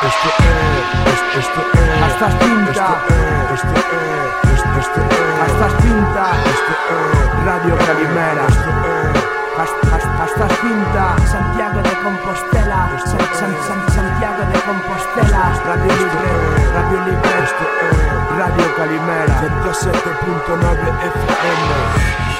Esto es, esto, esto es. Hasta pinta. Esto es, esto, esto es. Hasta pinta. Esto es. Radio Calimera. Esto es. Hasta, hasta. Santiago de Compostela. San, San, San- Santiago de Compostela. Radio Libre. Radio Libre. Esto es. Radio Calimera. 107.9 FM.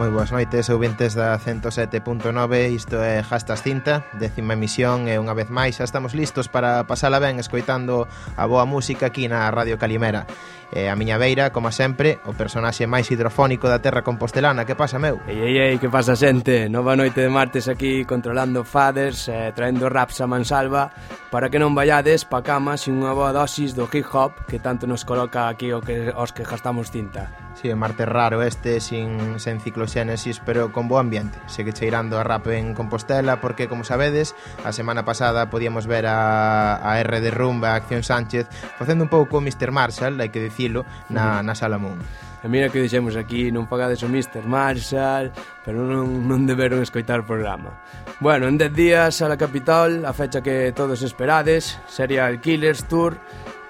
Moi boas noites, eu vintes da 107.9, isto é Jastas Cinta, décima emisión e unha vez máis xa estamos listos para pasala ben escoitando a boa música aquí na Radio Calimera. E a miña beira, como sempre, o personaxe máis hidrofónico da terra compostelana, que pasa meu? Ei, ei, ei, que pasa xente? Nova noite de martes aquí controlando faders, eh, traendo raps a mansalva, para que non vayades pa cama sin unha boa dosis do hip hop que tanto nos coloca aquí o que, os que gastamos cinta. Sí, Marte raro este, sin, sen cicloxénesis, pero con bo ambiente. Segue cheirando a rap en Compostela, porque, como sabedes, a semana pasada podíamos ver a, a R de Rumba, a Acción Sánchez, facendo un pouco Mr. Marshall, hai que dicilo, na, na Sala Moon. E mira que dixemos aquí, non pagades o Mr. Marshall, pero non, non deberon escoitar o programa. Bueno, en 10 días a la capital, a fecha que todos esperades, Serial Killers Tour,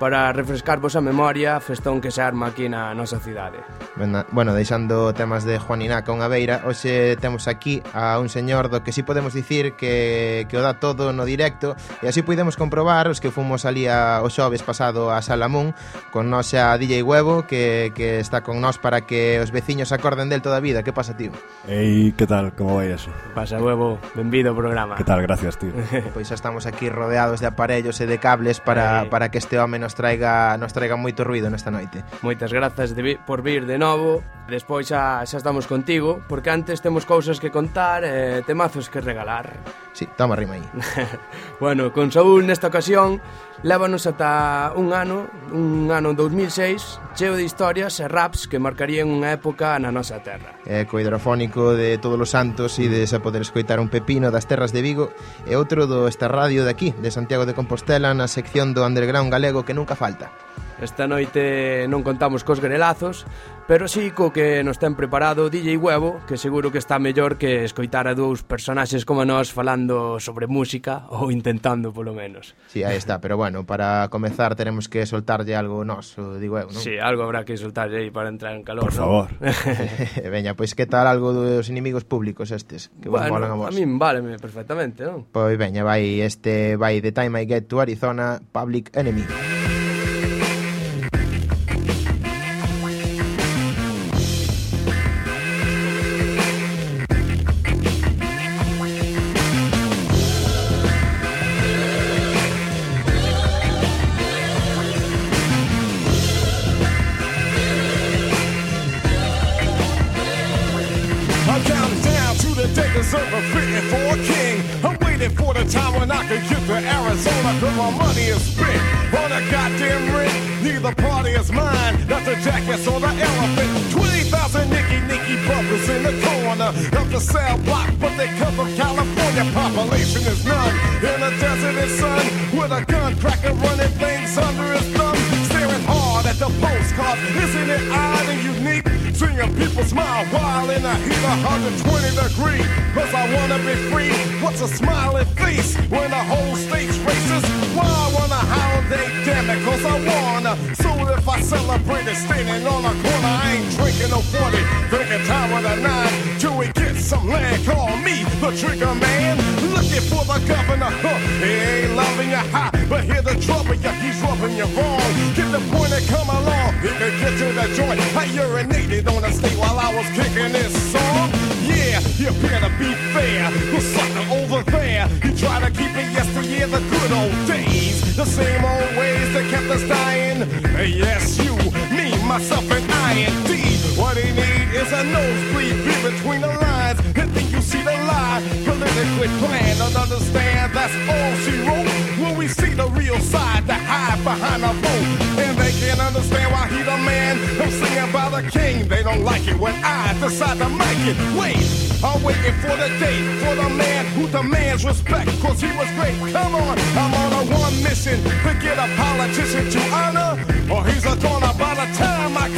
para refrescarvos a memoria festón que se arma aquí na nosa cidade. Bueno, bueno deixando temas de Juan Inaca unha beira, hoxe temos aquí a un señor do que si sí podemos dicir que, que o dá todo no directo e así podemos comprobar os que fomos ali a, o xoves pasado a Salamún con nosa DJ Huevo que, que está con nós para que os veciños acorden del toda a vida. Que pasa, tío? Ei, que tal? Como vai eso? Pasa, Huevo. Benvido ao programa. Que tal? Gracias, tío. pois xa estamos aquí rodeados de aparellos e de cables para, eh. para que este home nos nos traiga nos traiga moito ruido nesta noite. Moitas grazas de, por vir de novo. Despois xa, xa estamos contigo, porque antes temos cousas que contar e temazos que regalar. Sí, toma rima aí. bueno, con Saúl nesta ocasión Lévanos ata un ano, un ano 2006, cheo de historias e raps que marcarían unha época na nosa terra. É co hidrofónico de Todos os Santos e de se poder escoitar un pepino das terras de Vigo e outro do esta radio de aquí, de Santiago de Compostela, na sección do underground galego que nunca falta. Esta noite non contamos cos grelazos, pero sí co que nos ten preparado o DJ Huevo, que seguro que está mellor que escoitar a dous personaxes como nós falando sobre música, ou intentando polo menos. Sí, aí está, pero bueno, para comezar teremos que soltarlle algo noso, digo eu, non? Sí, algo habrá que soltarlle aí para entrar en calor. Por favor. ¿no? Veña, pois que tal algo dos inimigos públicos estes, que vos bueno, molan a vos? A min váleme perfectamente, non? Pois veña, vai este vai The Time I Get to Arizona, Public Enemy. Public Enemy. Time with nine till we get some land. Call me the trigger man. Looking for the governor. Huh. He ain't loving you hot, but hear the trouble, yeah, he's rubbing you wrong. Get the point and come along. He can get to the joint. I urinated on the state while I was kicking this song. Yeah, you better be fair. The sucker over there, he tried to keep it yesteryear, the good old days. The same old ways that kept us dying. Yes, you, me, myself, and I indeed. What he need nosebleed be between the lines. And then you see the lie. Politically planned and understand that's all she wrote. When we see the real side, the hide behind a vote. And they can't understand why he the man. I'm singing about the king. They don't like it when I decide to make it. Wait, I'm waiting for the day for the man who demands respect. Cause he was great. Come on, I'm on a one mission to get a politician to honor. Or he's a goner by the time I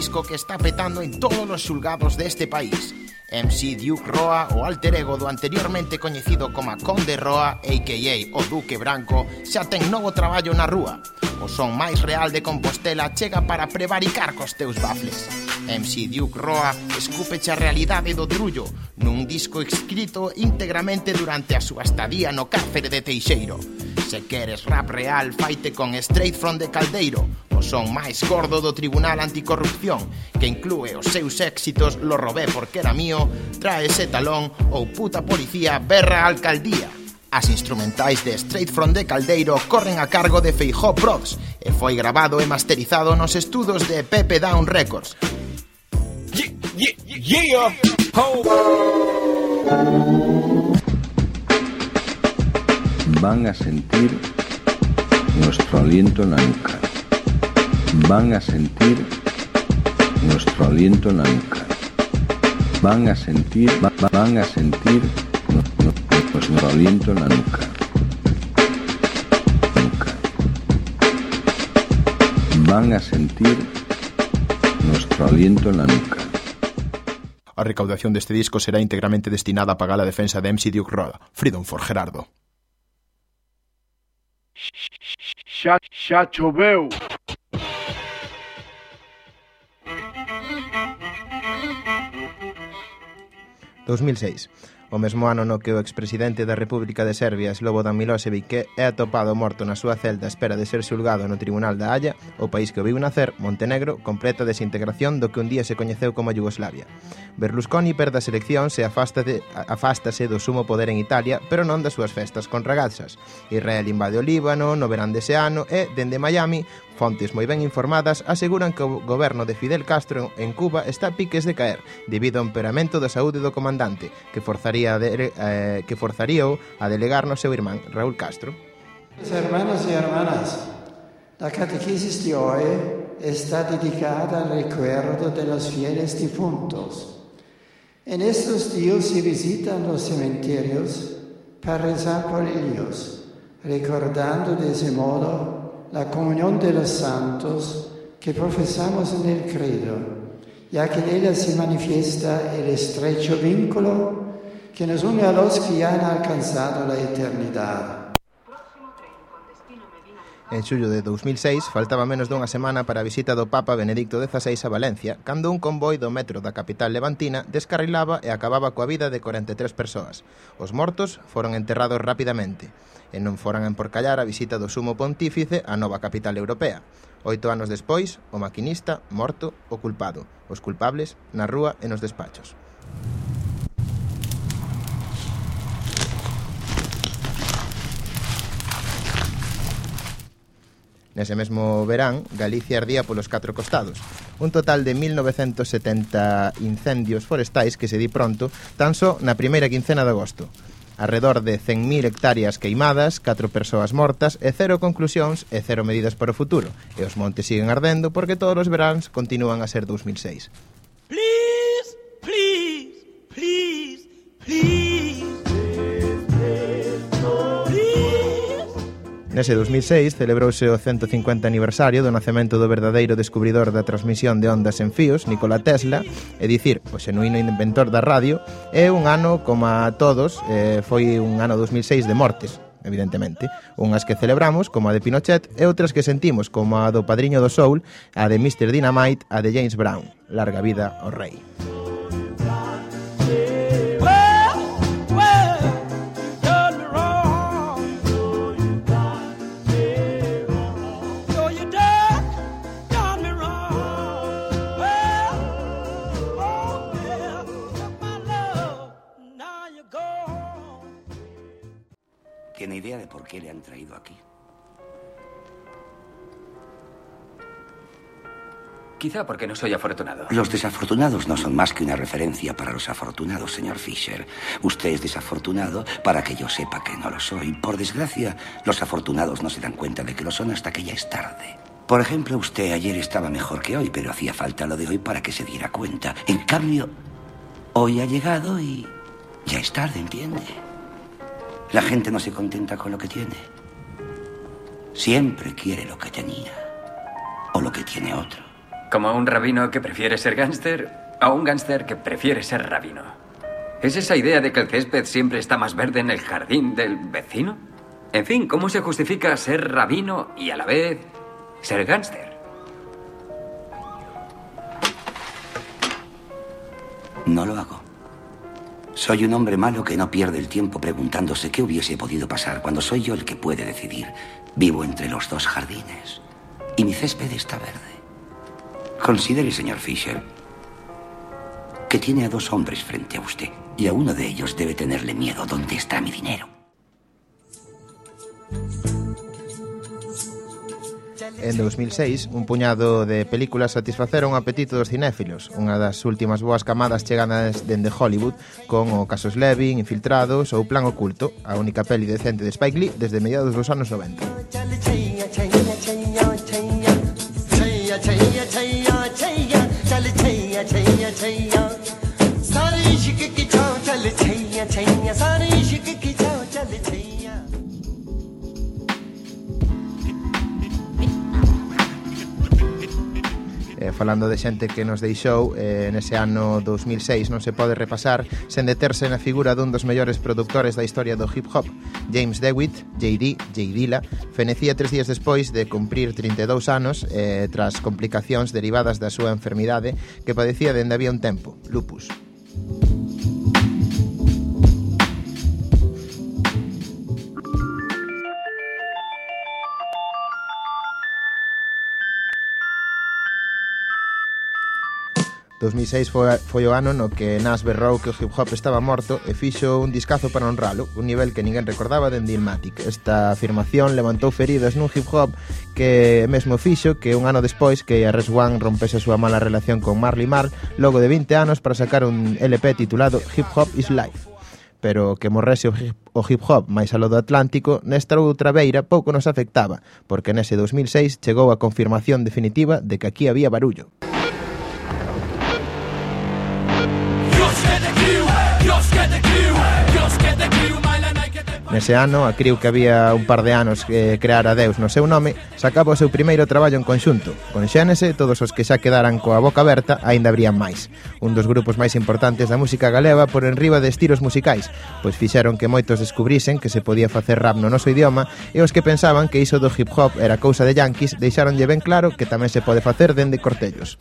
disco que está petando en todos os xulgados deste país. MC Duke Roa, o alter ego do anteriormente coñecido como Conde Roa, a.k.a. o Duque Branco, xa ten novo traballo na rúa. O son máis real de Compostela chega para prevaricar cos teus bafles. MC Duke Roa escúpeche a realidade do trullo nun disco escrito íntegramente durante a súa estadía no cárcere de Teixeiro. Se queres rap real, faite con Straight from the Caldeiro, o son máis gordo do Tribunal Anticorrupción, que inclúe os seus éxitos Lo robé porque era mío, Trae ese talón ou Puta policía berra a alcaldía. As instrumentais de Straight From the Caldeiro corren a cargo de Feijó Prods e foi grabado e masterizado nos estudos de Pepe Down Records. Yeah, yeah, yeah, oh. Van a sentir nuestro aliento en la nuca. Van a sentir nuestro aliento en la nuca. Van a sentir, va- va- van a sentir nu- nu- nuestro aliento en la nuca. Nuca. Van a sentir nuestro aliento en la nuca. A recaudación deste disco será íntegramente destinada a pagar a defensa de MC Duke Roda, Freedom for Gerardo. Xa, xa choveu. 2006, o mesmo ano no que o expresidente da República de Serbia, Slobodan Milosevic, que é atopado morto na súa celda a espera de ser xulgado no Tribunal da Haya, o país que o viu nacer, Montenegro, completa desintegración do que un día se coñeceu como Yugoslavia. Berlusconi perde as eleccións e afástase, afástase do sumo poder en Italia, pero non das súas festas con ragazas. Israel invade o Líbano no verán dese ano e, dende Miami, Fontes moi ben informadas aseguran que o goberno de Fidel Castro en Cuba está a piques de caer debido ao empeoramento da saúde do comandante que forzaría de, eh, que forzaríao a delegar no seu irmán Raúl Castro. Hermanos y hermanas, la catequesis de hoy está dedicada al recuerdo de los fieles difuntos. En estos días se visitan los cementerios para rezar por ellos, recordando de ese modo la comunión de los santos que profesamos en el credo, ya que en ella se manifiesta el estrecho vínculo que nos une a los que ya han alcanzado la eternidad. En xullo de 2006 faltaba menos dunha semana para a visita do Papa Benedicto XVI a Valencia cando un convoi do metro da capital levantina descarrilaba e acababa coa vida de 43 persoas. Os mortos foron enterrados rapidamente e non foran a emporcallar a visita do sumo pontífice á nova capital europea. Oito anos despois, o maquinista, morto, o culpado, os culpables, na rúa e nos despachos. Nese mesmo verán, Galicia ardía polos catro costados. Un total de 1970 incendios forestais que se di pronto tan só na primeira quincena de agosto. Arredor de 100.000 hectáreas queimadas, 4 persoas mortas e cero conclusións e cero medidas para o futuro. E os montes siguen ardendo porque todos os veráns continúan a ser 2006. Please, please, please, please. Nese 2006 celebrouse o 150 aniversario do nacemento do verdadeiro descubridor da transmisión de ondas en fíos, Nikola Tesla, e dicir, o xenuíno inventor da radio, é un ano, como a todos, eh, foi un ano 2006 de mortes, evidentemente. Unhas que celebramos, como a de Pinochet, e outras que sentimos, como a do Padriño do Soul, a de Mr. Dynamite, a de James Brown. Larga vida ao rei. Por qué le han traído aquí? Quizá porque no soy afortunado. Los desafortunados no son más que una referencia para los afortunados, señor Fisher. Usted es desafortunado para que yo sepa que no lo soy. Por desgracia, los afortunados no se dan cuenta de que lo son hasta que ya es tarde. Por ejemplo, usted ayer estaba mejor que hoy, pero hacía falta lo de hoy para que se diera cuenta. En cambio, hoy ha llegado y ya es tarde, ¿entiende? La gente no se contenta con lo que tiene. Siempre quiere lo que tenía o lo que tiene otro. Como un rabino que prefiere ser gángster o un gángster que prefiere ser rabino. ¿Es esa idea de que el césped siempre está más verde en el jardín del vecino? En fin, ¿cómo se justifica ser rabino y a la vez ser gángster? No lo hago. Soy un hombre malo que no pierde el tiempo preguntándose qué hubiese podido pasar cuando soy yo el que puede decidir. Vivo entre los dos jardines y mi césped está verde. Considere, señor Fisher, que tiene a dos hombres frente a usted y a uno de ellos debe tenerle miedo. ¿Dónde está mi dinero? En 2006, un puñado de películas satisfaceron o apetito dos cinéfilos, unha das últimas boas camadas chegadas dende Hollywood, con o Casos Levin, Infiltrados ou Plan Oculto, a única peli decente de Spike Lee desde mediados dos anos 90. eh, falando de xente que nos deixou eh, nese ano 2006 non se pode repasar sen deterse na figura dun dos mellores productores da historia do hip hop James DeWitt, JD, J. Dilla fenecía tres días despois de cumprir 32 anos eh, tras complicacións derivadas da súa enfermidade que padecía dende había un tempo, lupus. 2006 foi, foi o ano no que Nas berrou que o hip hop estaba morto e fixo un discazo para honralo, un nivel que ninguén recordaba dende Ilmatic. Esta afirmación levantou feridas nun hip hop que mesmo fixo que un ano despois que Res One rompese a súa mala relación con Marley Marl logo de 20 anos para sacar un LP titulado Hip Hop is Life pero que morrese o hip hop máis alo do Atlántico, nesta outra beira pouco nos afectaba, porque nese 2006 chegou a confirmación definitiva de que aquí había barullo. Nese ano, a Criu que había un par de anos eh, crear a Deus no seu nome, sacaba o seu primeiro traballo en conxunto. Con Xénese, todos os que xa quedaran coa boca aberta aínda habrían máis. Un dos grupos máis importantes da música galega por enriba de estilos musicais, pois fixeron que moitos descubrisen que se podía facer rap no noso idioma e os que pensaban que iso do hip hop era cousa de yanquis deixaronlle ben claro que tamén se pode facer dende cortellos.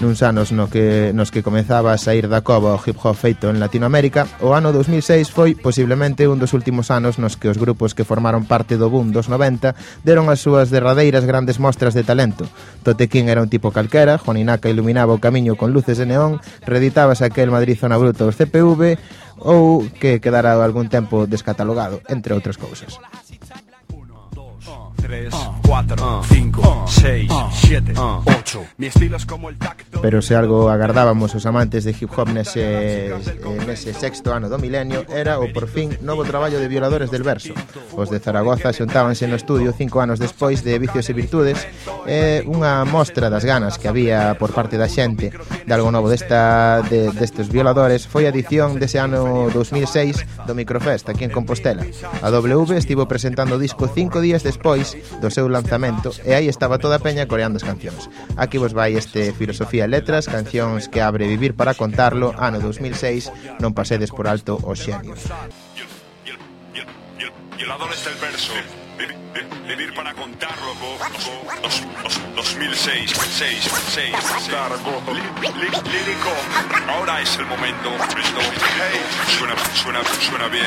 Nuns anos no que, nos que comezaba a sair da cova o hip hop feito en Latinoamérica, o ano 2006 foi posiblemente un dos últimos anos nos que os grupos que formaron parte do boom dos 90 deron as súas derradeiras grandes mostras de talento. Totequín era un tipo calquera, Joninaka iluminaba o camiño con luces de neón, reeditabas aquel Madrid zona bruta dos CPV ou que quedara algún tempo descatalogado, entre outras cousas. 1, 2, 3, 4, 5, 6, 7, 8 Mi estilo es como el tacto Pero se algo agardábamos os amantes de hip hop nese, nese eh, sexto ano do milenio Era o por fin novo traballo de violadores del verso. Os de Zaragoza xuntábanse no estudio cinco anos despois de Vicios e Virtudes E eh, unha mostra das ganas que había por parte da xente De algo novo desta, de, destes violadores. Foi a edición dese ano 2006 do Microfest aquí en Compostela. A W estivo presentando o disco cinco días despois do seu lanzamento lanzamento e aí estaba toda a peña coreando as cancións. Aquí vos vai este Filosofía e Letras, cancións que abre Vivir para contarlo, ano 2006, non pasedes por alto o xenios. Y el, y el, y el. Go, go, dos- dos- 2006, 6, 6, Li- li- lírico. Ahora es el momento. Hey, suena, suena, suena bien.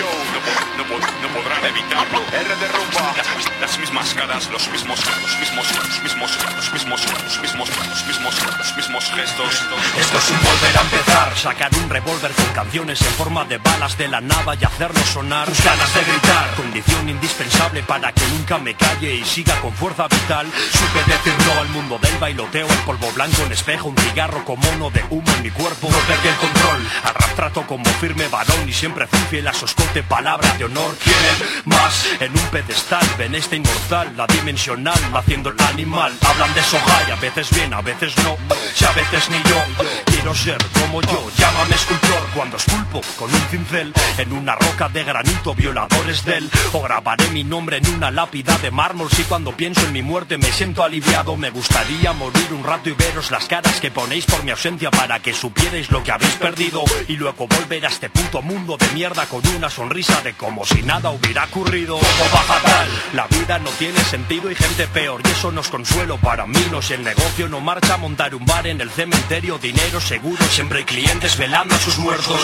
No, po- no, po- no podrán evitarlo. R de rumba. Las mismas caras, los mismos, los mismos, los mismos, los mismos, los mismos, los mismos, los mismos gestos. Esto es un volver a empezar, sacar un revólver con canciones en forma de balas de la nada y hacernos sonar tus ganas de gritar. Condición indispensable para que nunca me calle y siga con fuerza vital. Supe decir no al mundo del bailoteo, el polvo blanco en espejo, un cigarro con mono de humo en mi cuerpo. No perdí el control, arrastrato como firme varón y siempre fui fiel a su palabra de honor. Quieren más en un pedestal, ven esta inmortal, la dimensional, haciendo el animal. Hablan de soja y a veces bien, a veces no, si a veces ni yo. Quiero ser como yo, llámame escultor cuando esculpo con un cincel en una roca de granito, violadores del. O grabaré mi nombre en una lápida de mármol. Si cuando pienso en mi muerte me siento aliviado, me gustaría morir un rato y veros las caras que ponéis por mi ausencia para que supierais lo que habéis perdido. Y luego volver a este puto mundo de mierda con una sonrisa de como si nada hubiera ocurrido. Fatal, la vida no tiene sentido y gente peor. Y eso no es consuelo para mí. No si el negocio no marcha, montar un bar en el cementerio, dinero seguro, siempre hay clientes velando a sus muertos.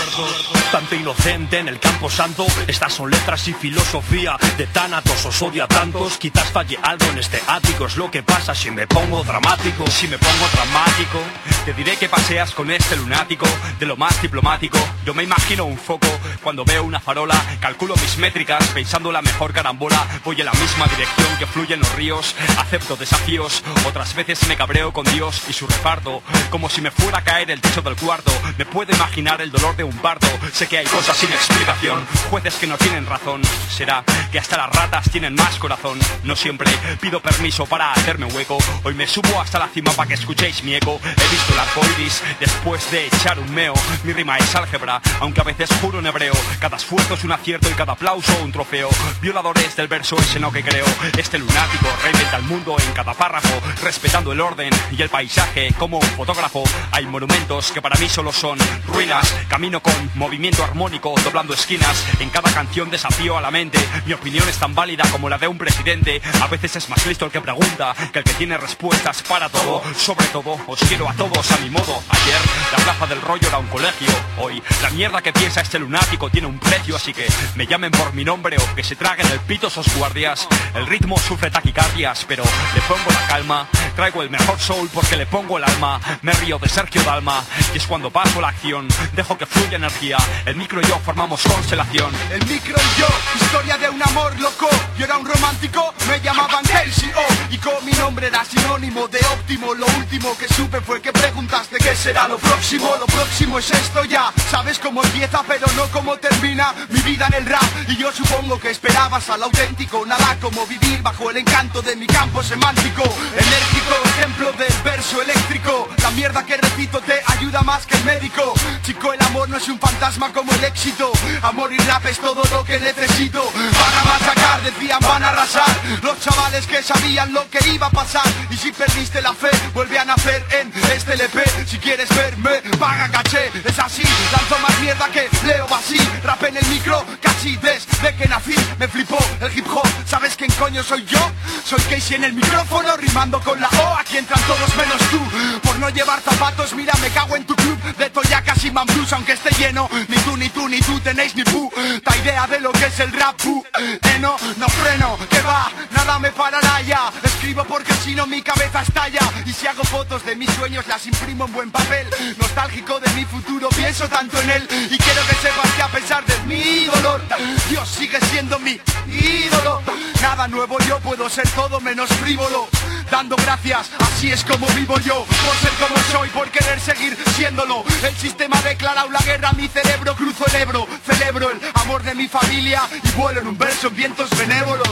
Tanto inocente en el campo santo, estas son letras y filosofía de tánatos, os odio a tantos. Quizás falle algo en este ático, es lo que pasa si me pongo dramático. Si me pongo dramático, te diré que paseas con este lunático, de lo más diplomático. Yo me imagino un foco cuando veo una farola, calculo mis métricas, pensando la mejor carambola. Voy en la misma dirección que fluyen los ríos, acepto desafíos. Otras veces me cabreo con Dios y su reparto, como si me fuera a caer el techo del cuarto. Me puedo imaginar el dolor de un parto. Sé que hay cosas sin explicación, jueces que no tienen razón. Será que hasta las ratas tienen más corazón. No siempre pido permiso para hacerme hueco. Hoy me subo hasta la cima para que escuchéis mi eco. He visto el arco iris después de echar un meo. Mi rima es álgebra, aunque a veces juro en hebreo. Cada esfuerzo es un acierto y cada aplauso un trofeo. Violadores del verso ese no que creo. Este lunático reinventa el mundo en cada párrafo, respetando el orden y el paisaje como un fotógrafo. Hay monumentos que para mí solo son ruinas. Camino con movimiento armónico, doblando esquinas. En cada canción desafío a la mente. Mi opinión es tan válida como la de un presidente. A veces es más listo el que pregunta que el que tiene respuestas para todo. Sobre todo, os quiero a todos a mi modo. Ayer la plaza del rollo era un colegio. Hoy la mierda que piensa este lunático tiene un precio, así que me llamen por mi nombre o que se traguen el pito esos guardias. El ritmo sufre taquicardias, pero le pongo la calma. Traigo el mejor soul porque le pongo el alma. Me río de Sergio Dalma y es cuando paso la acción. Dejo que fluya energía. El micro y yo formamos constelación. El micro y yo, historia de un amor loco. Yo era un romántico, me llamaban KCO. Y con mi nombre era sinónimo de óptimo. Lo último que supe fue que preguntaste qué será lo próximo. Lo próximo es esto ya. Sabes cómo empieza, pero no cómo termina mi vida en el rap. Y yo supongo que esperabas al auténtico. Nada como vivir bajo el encanto de mi campo semántico. Enérgico, ejemplo del verso eléctrico. La mierda que repito te ayuda más que el médico. Chico, el amor no es un fantasma como el éxito. Amor y rap es todo lo que necesito. Van a machacar, van a arrasar. Los chavales que sabían lo que iba a pasar. Y si perdiste la fe, vuelve a nacer en este LP. Si quieres verme, paga caché. Es así, lanzo más mierda que Leo Basí. Rap en el micro, desde que nací. Me flipó el hip hop. ¿Sabes quién coño soy yo? Soy Casey en el micrófono, rimando con la O. Aquí entran todos menos tú. Por no llevar zapatos, mira, me cago en tu club de toyacas y mambrus, aunque esté lleno. Ni tú, ni tú, ni tú tenéis ni puta idea de lo que es el rap. pu. Eh, no, no freno, que va, nada me parará ya. Escribo porque si no mi cabeza estalla. Y si hago fotos de mis sueños las imprimo en buen papel. Nostálgico de mi futuro, pienso tanto en él. Y quiero que sepas que a pesar de mi dolor, Dios sigue siendo mi ídolo. Nada nuevo, yo puedo ser todo menos frívolo. Dando gracias, así es como vivo yo. Por ser como soy, por querer seguir siéndolo. El sistema ha declarado la guerra, mi cerebro cruzo el Ebro. Celebro el amor de mi familia y vuelo en un verso en vientos benévolos.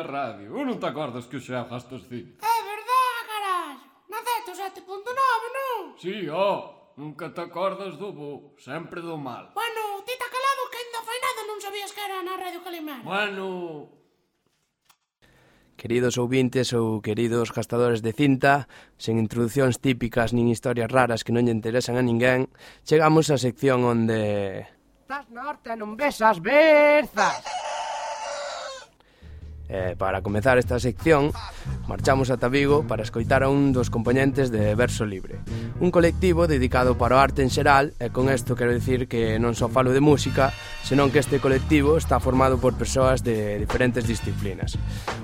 a radio. Ou non te acordas que hoxe afastas cine? É verdade, carallo. Na Zeto 7.9, non? Si, sí, oh. Nunca te acordas do bo, sempre do mal. Bueno, ti te calado que ainda foi nada non sabías que era na Radio Calimán. Bueno, Queridos ouvintes ou queridos gastadores de cinta, sen introducións típicas nin historias raras que non lle interesan a ninguén, chegamos á sección onde... Estás norte, non ves as berzas! Eh, para comezar esta sección, marchamos ata Vigo para escoitar a un dos componentes de Verso Libre, un colectivo dedicado para o arte en xeral, e con isto quero dicir que non só falo de música, senón que este colectivo está formado por persoas de diferentes disciplinas.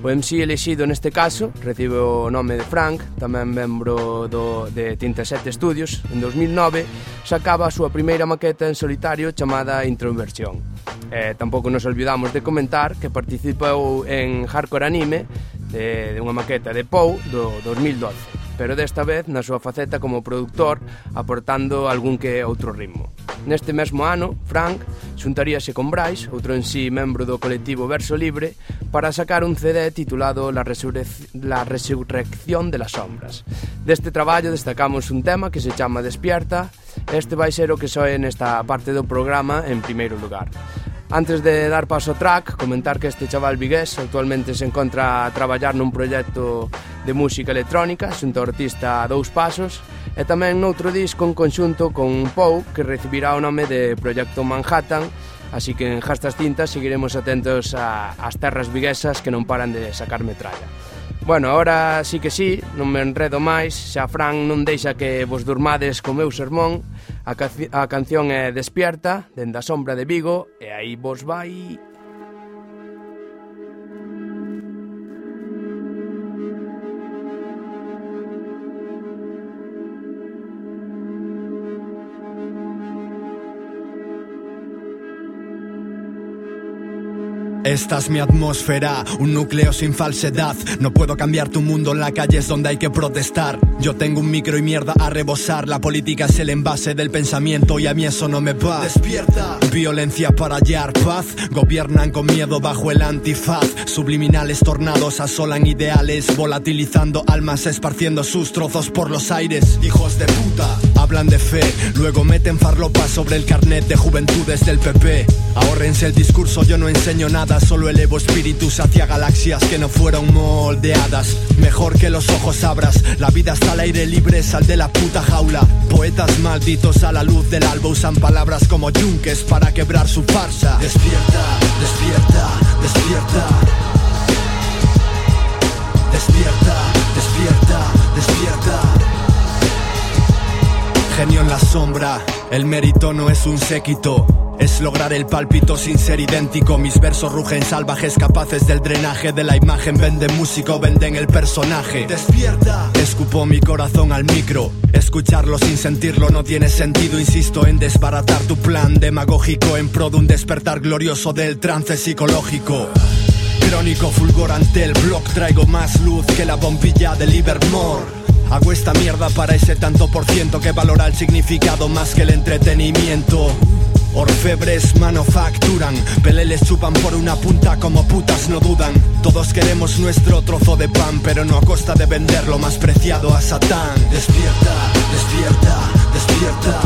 O MC elexido neste caso recibe o nome de Frank, tamén membro do, de Tinta 7 Studios, en 2009 sacaba a súa primeira maqueta en solitario chamada Introversión. Eh, tampouco nos olvidamos de comentar que participou en Hardcore Anime de, de unha maqueta de Pou do 2012 pero desta vez na súa faceta como produtor aportando algún que outro ritmo. Neste mesmo ano, Frank xuntaríase con Brais, outro en sí membro do colectivo Verso Libre, para sacar un CD titulado La, Resurrec la Resurrección de las Sombras. Deste traballo destacamos un tema que se chama Despierta, este vai ser o que soe nesta parte do programa en primeiro lugar. Antes de dar paso ao track, comentar que este chaval vigués actualmente se encontra a traballar nun proxecto de música electrónica xunto ao artista Dous Pasos e tamén noutro disco en conxunto con Pou que recibirá o nome de Proyecto Manhattan. Así que en Jastas Cintas seguiremos atentos a, as terras viguesas que non paran de sacar metralla. Bueno, ahora sí que sí, non me enredo máis, xa Fran non deixa que vos durmades co meu sermón, A, a canción é Despierta, dende a sombra de Vigo, e aí vos vai... Esta es mi atmósfera, un núcleo sin falsedad. No puedo cambiar tu mundo en la calle, es donde hay que protestar. Yo tengo un micro y mierda a rebosar. La política es el envase del pensamiento y a mí eso no me va. Despierta. Violencia para hallar paz. Gobiernan con miedo bajo el antifaz. Subliminales tornados asolan ideales, volatilizando almas, esparciendo sus trozos por los aires. Hijos de puta, hablan de fe, luego meten farlopa sobre el carnet de juventudes del PP. Ahórrense el discurso, yo no enseño nada, solo elevo espíritus hacia galaxias que no fueron moldeadas. Mejor que los ojos abras, la vida está al aire libre, sal de la puta jaula. Poetas malditos a la luz del alba usan palabras como yunques para quebrar su farsa. Despierta, despierta, despierta. Despierta, despierta, despierta. Genio en la sombra, el mérito no es un séquito. Es lograr el pálpito sin ser idéntico. Mis versos rugen salvajes, capaces del drenaje de la imagen. Venden músico, venden el personaje. Despierta. Escupo mi corazón al micro. Escucharlo sin sentirlo no tiene sentido. Insisto en desbaratar tu plan demagógico en pro de un despertar glorioso del trance psicológico. Crónico fulgor ante el blog. Traigo más luz que la bombilla de Livermore. Hago esta mierda para ese tanto por ciento que valora el significado más que el entretenimiento. Orfebres manufacturan, peleles chupan por una punta como putas no dudan. Todos queremos nuestro trozo de pan, pero no a costa de vender lo más preciado a Satán. Despierta, despierta, despierta.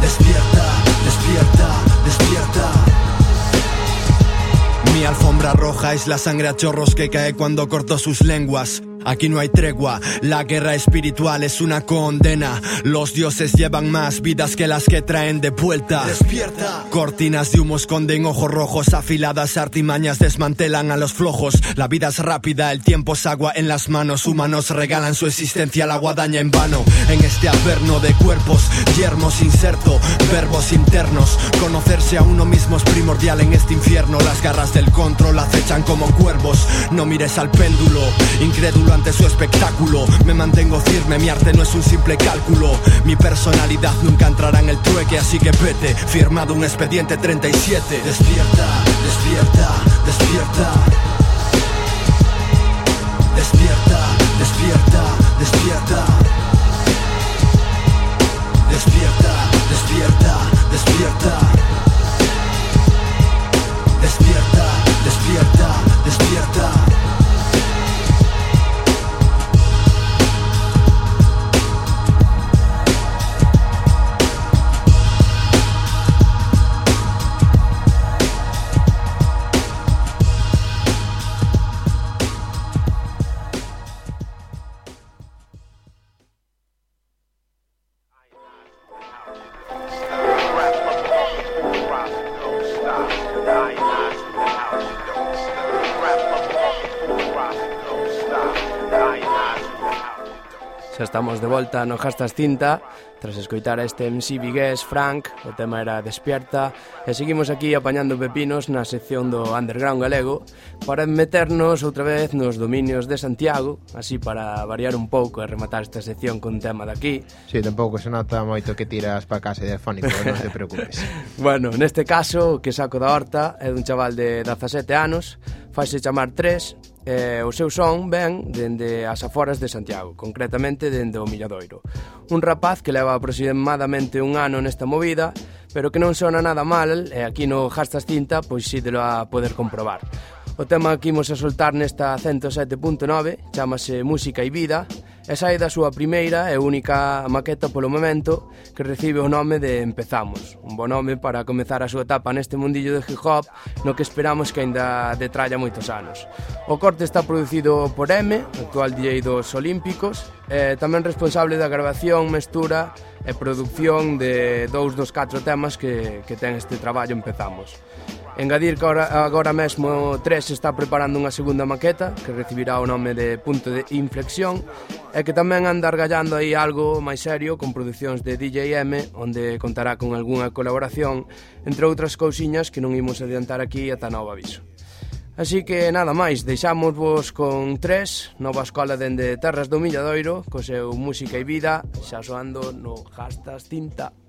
Despierta, despierta, despierta. Mi alfombra roja es la sangre a chorros que cae cuando corto sus lenguas. Aquí no hay tregua, la guerra espiritual es una condena. Los dioses llevan más vidas que las que traen de vuelta. Despierta. Cortinas de humo esconden ojos rojos, afiladas artimañas desmantelan a los flojos. La vida es rápida, el tiempo es agua en las manos. Humanos regalan su existencia a la guadaña en vano. En este averno de cuerpos, yermos inserto, verbos internos. Conocerse a uno mismo es primordial en este infierno. Las garras del control acechan como cuervos. No mires al péndulo, incrédulo ante su espectáculo. Me mantengo firme, mi arte no es un simple cálculo. Mi personalidad nunca entrará en el trueque, así que vete. Firmado un expediente 37. Despierta, despierta, despierta. Despierta, despierta, despierta. Despierta, despierta, despierta. volta no Jastas Cinta Tras escoitar a este MC Vigués, Frank, o tema era Despierta E seguimos aquí apañando pepinos na sección do underground galego Para meternos outra vez nos dominios de Santiago Así para variar un pouco e rematar esta sección con tema daqui. Si, sí, tampouco se nota moito que tiras pa casa de fónico, non te preocupes. Bueno, neste caso, o que saco da horta é dun chaval de 17 anos Faise chamar tres Eh, o seu son ven dende as aforas de Santiago, concretamente dende o Milladoiro. Un rapaz que leva aproximadamente un ano nesta movida, pero que non sona nada mal, e aquí no Hastas Cinta, pois sí de a poder comprobar. O tema que imos a soltar nesta 107.9 chamase Música e Vida e sai da súa primeira e única maqueta polo momento que recibe o nome de Empezamos, un bon nome para comezar a súa etapa neste mundillo de hip hop no que esperamos que aínda detralla moitos anos. O corte está producido por M, actual DJ dos Olímpicos, e tamén responsable da grabación, mestura e produción de dous dos catro temas que, que ten este traballo Empezamos. Engadir que agora, agora mesmo 3 está preparando unha segunda maqueta que recibirá o nome de Punto de Inflexión e que tamén anda argallando aí algo máis serio con producións de DJ M onde contará con algunha colaboración entre outras cousiñas que non imos adiantar aquí ata novo aviso. Así que nada máis, deixamos vos con tres, nova escola dende Terras do Milladoiro, co seu Música e Vida, xa soando no Jastas Tinta.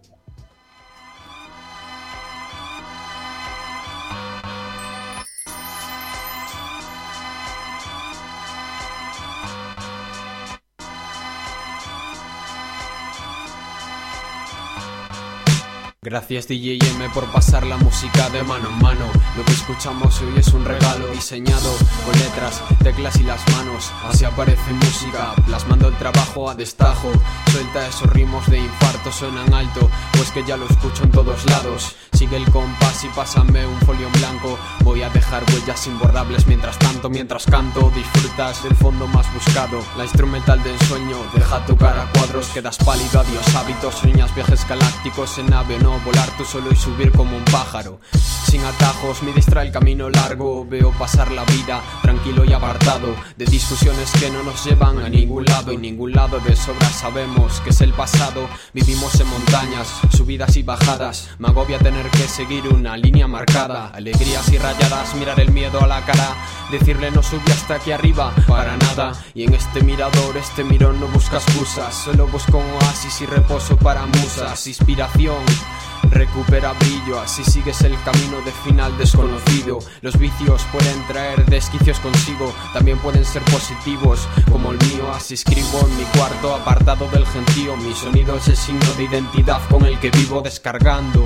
Gracias DJ M por pasar la música de mano en mano. Lo que escuchamos hoy es un regalo diseñado con letras, teclas y las manos. Así aparece música, plasmando el trabajo a destajo. Suelta esos ritmos de infarto, suenan alto, pues que ya lo escucho en todos lados. Sigue el compás y pásame un folio en blanco. Voy a dejar huellas imborrables mientras tanto, mientras canto. Disfrutas del fondo más buscado. La instrumental del sueño, deja tocar a cuadros. Quedas pálido, adiós hábitos, sueñas viajes galácticos en nave, no volar tú solo y subir como un pájaro. Sin atajos, me distrae el camino largo. Veo pasar la vida tranquilo y apartado de discusiones que no nos llevan a ningún lado. Y ningún lado de sobra sabemos que es el pasado. Vivimos en montañas, subidas y bajadas. Me agobia tener que seguir una línea marcada. Alegrías y rayadas, mirar el miedo a la cara. Decirle no subí hasta aquí arriba, para nada. Y en este mirador, este mirón no busca excusas. Solo busco un oasis y reposo para musas. Inspiración recupera brillo, así sigues el camino de final desconocido. Los vicios pueden traer desquicios consigo, también pueden ser positivos, como el mío. Así escribo en mi cuarto, apartado del gentío. Mi sonido es el signo de identidad con el que vivo descargando.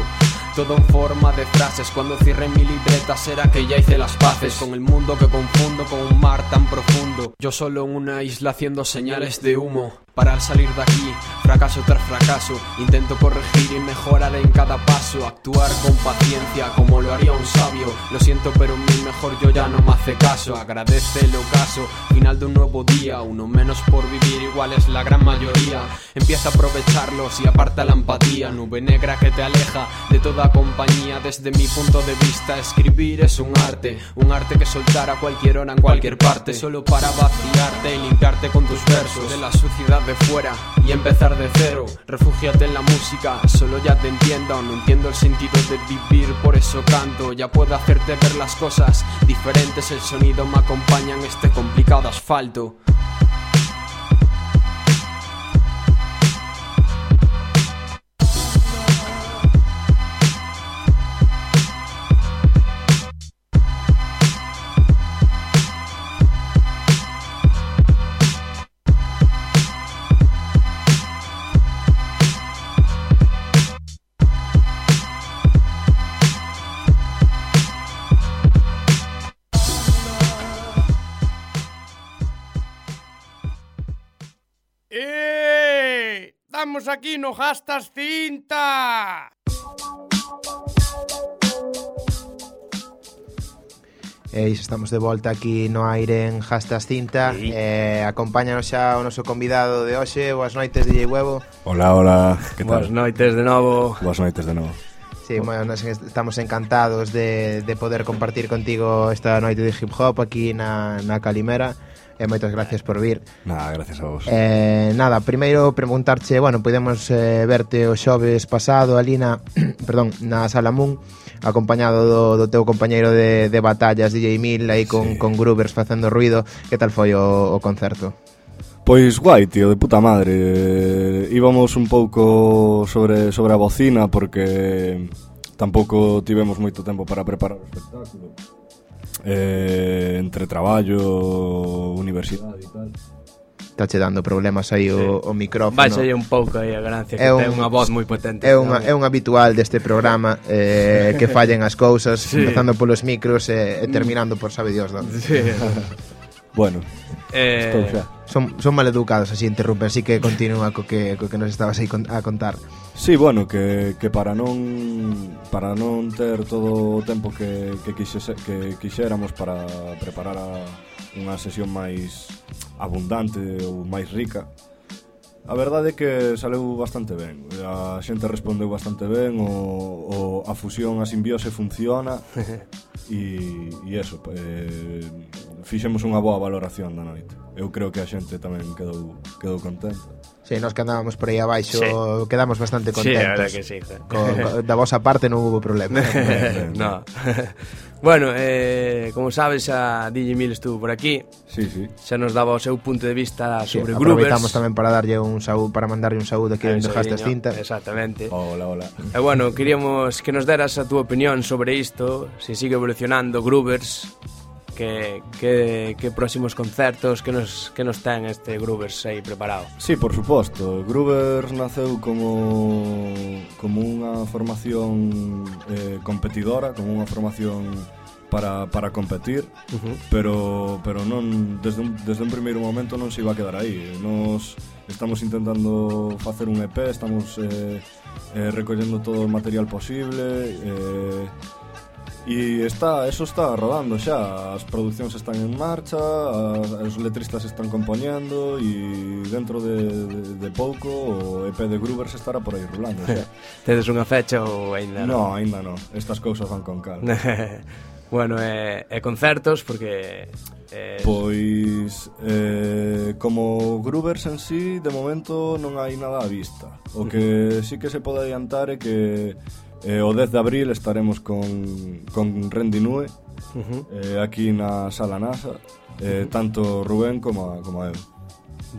Todo en forma de frases Cuando cierre mi libreta será que ya hice las paces Con el mundo que confundo con un mar tan profundo Yo solo en una isla haciendo señales de humo para al salir de aquí, fracaso tras fracaso, intento corregir y mejorar en cada paso, actuar con paciencia como lo haría un sabio. Lo siento, pero mi mejor yo ya no me hace caso. Agradece el ocaso, final de un nuevo día, uno menos por vivir, igual es la gran mayoría. Empieza a aprovecharlos y aparta la empatía, nube negra que te aleja de toda compañía. Desde mi punto de vista, escribir es un arte, un arte que soltar a cualquier hora en cualquier parte, solo para vaciarte y limpiarte con tus versos de la suciedad fuera y empezar de cero. Refúgiate en la música, solo ya te entiendo. No entiendo el sentido de vivir, por eso canto. Ya puedo hacerte ver las cosas diferentes. El sonido me acompaña en este complicado asfalto. estamos aquí no Gastas Cinta. Eh, estamos de volta aquí no aire en Jastas Cinta sí. eh, Acompáñanos xa o noso convidado de hoxe Boas noites, DJ Huevo Hola, hola, que tal? Boas noites de novo Boas noites de novo Sí, bueno, nos estamos encantados de, de poder compartir contigo esta noite de hip hop aquí na, na Calimera e moitas gracias por vir. Nada, gracias a vos. Eh, nada, primeiro preguntarche, bueno, podemos eh, verte o xoves pasado ali na, perdón, na Sala Moon, acompañado do, do teu compañeiro de, de batallas DJ Mil aí con, sí. con Groovers facendo ruido. Que tal foi o, o concerto? Pois guai, tío, de puta madre. Eh, íbamos un pouco sobre sobre a bocina porque tampouco tivemos moito tempo para preparar o espectáculo eh, entre traballo, universidade e tal está che dando problemas aí sí. o, o micrófono. Vai aí un pouco aí a ganancia que é un, ten unha voz moi potente. É unha, é un habitual deste programa eh, que fallen as cousas, sí. empezando polos micros e, eh, e terminando por sabe Dios donde. Sí. bueno, eh... estou xa. Son, son maleducados así interrumpen, así que continúa co que, co que nos estabas aí a contar. Sí, bueno, que, que para non para non ter todo o tempo que, que, quixese, que quixéramos para preparar a, unha sesión máis abundante ou máis rica, A verdade é que saleu bastante ben. A xente respondeu bastante ben O, o a fusión, a simbiose funciona E, e eso eh, Fixemos unha boa valoración da noite. Eu creo que a xente tamén quedou, quedou contenta. Sí, nos que andábamos por aí abaixo sí. quedamos bastante contentos. Sí, que sí. Co, co, da vosa parte non hubo problema. no. bueno, eh, como sabes, a DJ Mil estuvo por aquí. Sí, sí. Xa nos daba o seu punto de vista sobre sí, Groovers. Aproveitamos tamén para darlle un saúdo para mandarlle un saúdo aquí onde dejaste Cinta. Exactamente. Hola, hola. E eh, bueno, queríamos que nos deras a túa opinión sobre isto, se si sigue evolucionando Groovers, que, que, que próximos concertos que nos, que nos ten este Groovers aí preparado. Sí, por suposto. Groovers naceu como, como unha formación eh, competidora, como unha formación para, para competir, uh -huh. pero pero non desde un, desde un primeiro momento non se iba a quedar aí. Nos estamos intentando facer un EP, estamos eh, eh recollendo todo o material posible, eh E está, eso está rodando xa, as producións están en marcha, os letristas están compoñendo e dentro de, de, de pouco o EP de Groovers estará por aí rulando xa. Tedes unha fecha ou ainda non? No, ainda non, estas cousas van con calma. bueno, e, e concertos, porque Eh... Pois eh, como Groovers en sí, de momento non hai nada a vista. O que sí que se pode adiantar é que Eh, o 10 de abril estaremos con, con Randy Nue uh -huh. eh, aquí na Sala NASA, eh, uh -huh. tanto Rubén como a, como a eu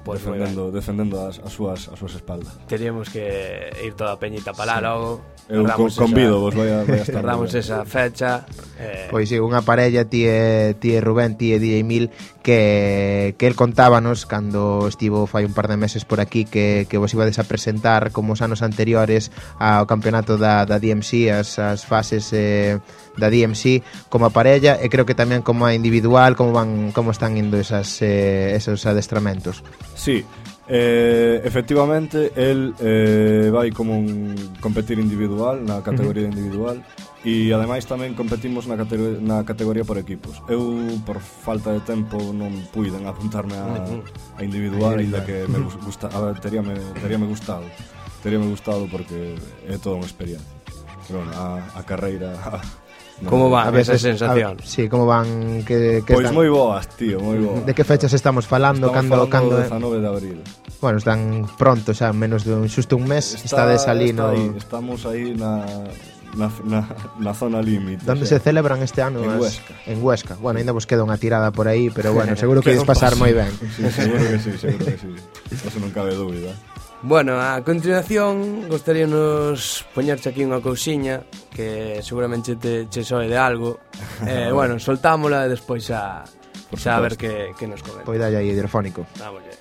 pues defendendo, defendendo as, as, súas, as súas espaldas. Teríamos que ir toda a peñita para sí. logo. Eu co convido esa, vos, vai a, vai a estar. Cerramos esa fecha. Eh. Pois sí, unha parella, ti e, ti e Rubén, ti e DJ Mil, que, que el contábanos cando estivo fai un par de meses por aquí que, que vos ibades a presentar como os anos anteriores ao campeonato da, da DMC as, as fases eh, da DMC como a parella e creo que tamén como a individual como van como están indo esas, eh, esos adestramentos. Sí, Eh, efectivamente, el eh, vai como un competir individual na categoría individual e ademais tamén competimos na, categoría, na categoría por equipos. Eu por falta de tempo non puiden apuntarme a, a individual aínda que me gusta, a ver, teríame, teríame gustado. Teríame gustado porque é toda unha experiencia. Pero bueno, a, a carreira a, Como van a veces, esas sensacións? A, sí, como van? Que, que Pois pues moi boas, tío, moi boas. De que fechas estamos falando? Estamos cando, falando cando, 19 de abril. Bueno, están pronto, xa, menos de un, xusto un mes está, está de salino está ahí, Estamos aí na, na, na, na zona límite Donde o sea, se celebran este ano? En as, Huesca. En Huesca? Bueno, ainda vos queda unha tirada por aí Pero bueno, seguro que ides pasar moi ben. Sí, Seguro que sí, seguro que sí. Eso non cabe dúbida. Bueno, a continuación gostaríanos poñerche aquí unha cousiña que seguramente te che soe de algo. eh, bueno, soltámola e despois xa a ver que, que nos comenta. Pois dalle aí hidrofónico. Vamos ya.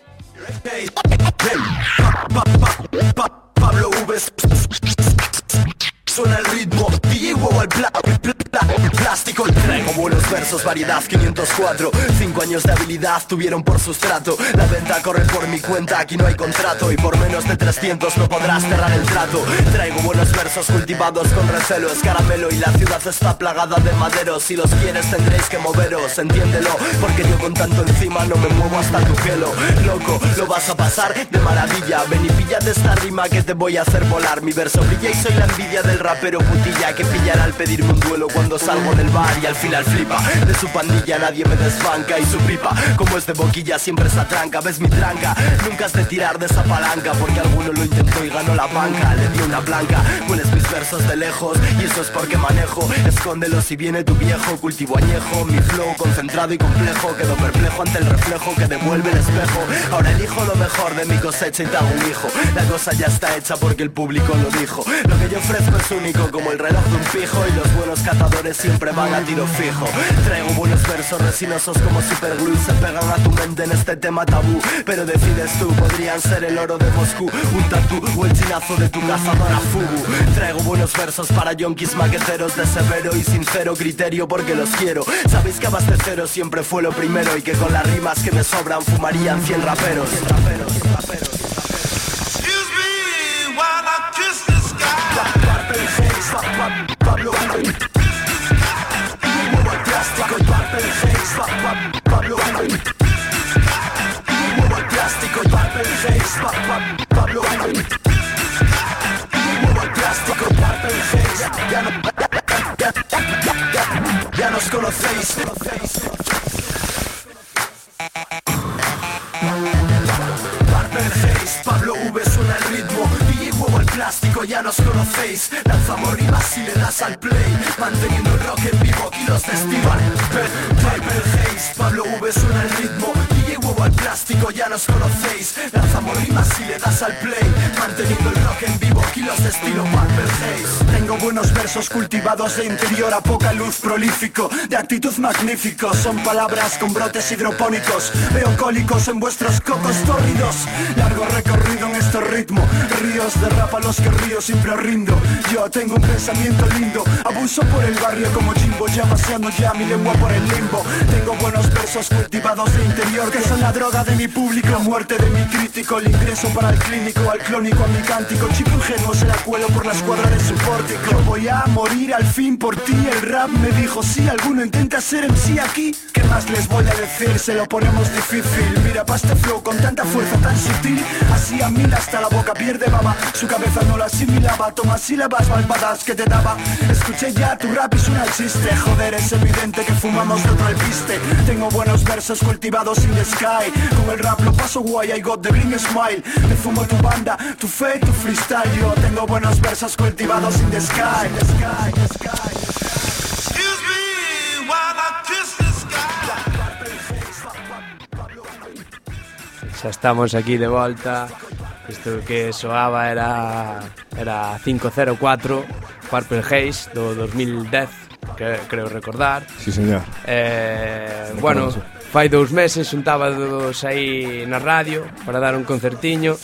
Pablo V Suena el ritmo, DJ al pla- plástico. Traigo buenos versos, variedad 504 Cinco años de habilidad tuvieron por sustrato. La venta corre por mi cuenta, aquí no hay contrato. Y por menos de 300 no podrás cerrar el trato. Traigo buenos versos cultivados con recelo Es caramelo y la ciudad está plagada de maderos. Si los quieres tendréis que moveros, entiéndelo. Porque yo con tanto encima no me muevo hasta tu pelo Loco, lo vas a pasar de maravilla. Ven y pilla de esta rima que te voy a hacer volar. Mi verso brilla y soy la envidia del rapero putilla Que pillará al pedirme un duelo cuando salgo del bar Y al final flipa, de su pandilla nadie me desbanca Y su pipa, como es de boquilla siempre se atranca ¿Ves mi tranca? Nunca has de tirar de esa palanca Porque alguno lo intentó y ganó la banca Le di una blanca, versos de lejos Y eso es porque manejo, escóndelo si viene tu viejo Cultivo añejo, mi flow concentrado y complejo Quedo perplejo ante el reflejo que devuelve el espejo. Ahora elijo lo mejor de mi cosecha y te hago un hijo. La cosa ya está hecha porque el público lo dijo. Lo que yo ofrezco es único como el reloj de un pijo Y los buenos catadores siempre van a tiro fijo. Traigo buenos versos resinosos como superglue Se pegan a tu mente en este tema tabú. Pero decides tú, podrían ser el oro de Moscú Un tatú o el chinazo de tu cazadora fugu Traigo buenos versos para yonkis maqueteros De severo y sincero criterio porque los quiero. Sabéis que abasteceros siempre fue lo primero Y que con las rimas que me sobran fumarían 100 raperos. 100 raperos, 100 raperos. Purple Haze, pa- pa- Pablo nos conocéis. Purple Haze, Pablo V suena el ritmo. DJ Huevo al plástico, ya nos conocéis. Lanzamos rimas y le das al play. Manteniendo el rock en vivo, kilos de estival Purple Haze, Pablo V suena el ritmo. DJ Huevo al plástico, ya nos conocéis. Lanzamos rimas y le das al play. Manteniendo el rock en vivo, de estilo Purple Haze Tengo buenos versos cultivados de interior a poca luz prolífico De actitud magnífico, son palabras con brotes hidropónicos. Veo cólicos en vuestros cocos tórridos. Largo recorrido en este ritmo. Ríos de rap a los que río siempre rindo. Yo tengo un pensamiento lindo. Abuso por el barrio como Jimbo Ya vaciando ya mi lengua por el limbo. Tengo buenos versos cultivados de interior Que son la droga de mi público La muerte de mi crítico El ingreso para el clínico Al clónico a mi cántico Chico ingenuo se la cuelo por la escuadra de su pórtico voy a morir al fin por ti. El rap me dijo si alguno intenta ser MC aquí. ¿Qué más les voy a decir? Se lo ponemos difícil. Mira pa' este flow con tanta fuerza tan sutil. Así a mil hasta la boca pierde baba. Su cabeza no la asimilaba. Toma sílabas malvadas que te daba. Escuché ya tu rap suena el chiste. Joder, es evidente que fumamos de otro alpiste Tengo buenos versos cultivados in the sky. Con el rap lo paso guay, I got the green smile. Te fumo tu banda, tu fe, tu freestyle Tengo buenos versos cultivados in the sky. In the sky, in the sky. Excuse me while I kiss the sky. Xa estamos aquí de volta. Isto que soaba era era 504 Purple Haze do 2010, que creo recordar. Sí, señor. Eh, Me bueno, fai dous meses xuntábados aí na radio para dar un concertiño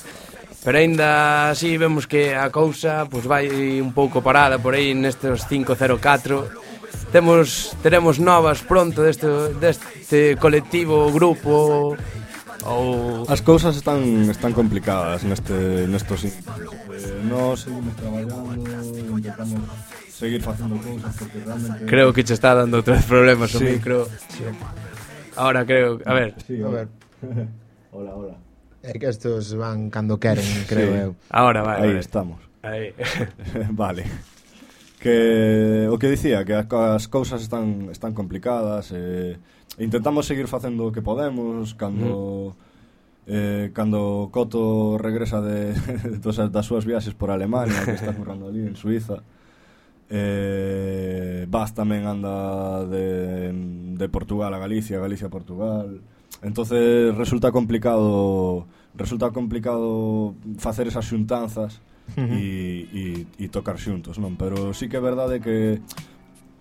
Pero aínda así vemos que a cousa pois vai un pouco parada por aí nestes 504. Temos teremos novas pronto deste deste colectivo, grupo ou As cousas están están complicadas neste nestos eh, nós seguimos traballando, intentamos seguir facendo cousas porque realmente Creo que che está dando tres problemas sí. o micro. Sí. Ahora creo, a ver. Sí, a ver. hola, hola. É que estos van cando queren, creo sí. eu. Ahora, vale. Aí vale. estamos. Aí. vale. Que o que dicía, que as, as cousas están están complicadas, eh, intentamos seguir facendo o que podemos cando mm. Eh, cando Coto regresa de, dos, das súas viaxes por Alemania que está currando ali en Suiza eh, Bas tamén anda de, de Portugal a Galicia, Galicia a Portugal entonces resulta complicado resulta complicado facer esas xuntanzas e uh -huh. e tocar xuntos, non? Pero sí que é verdade que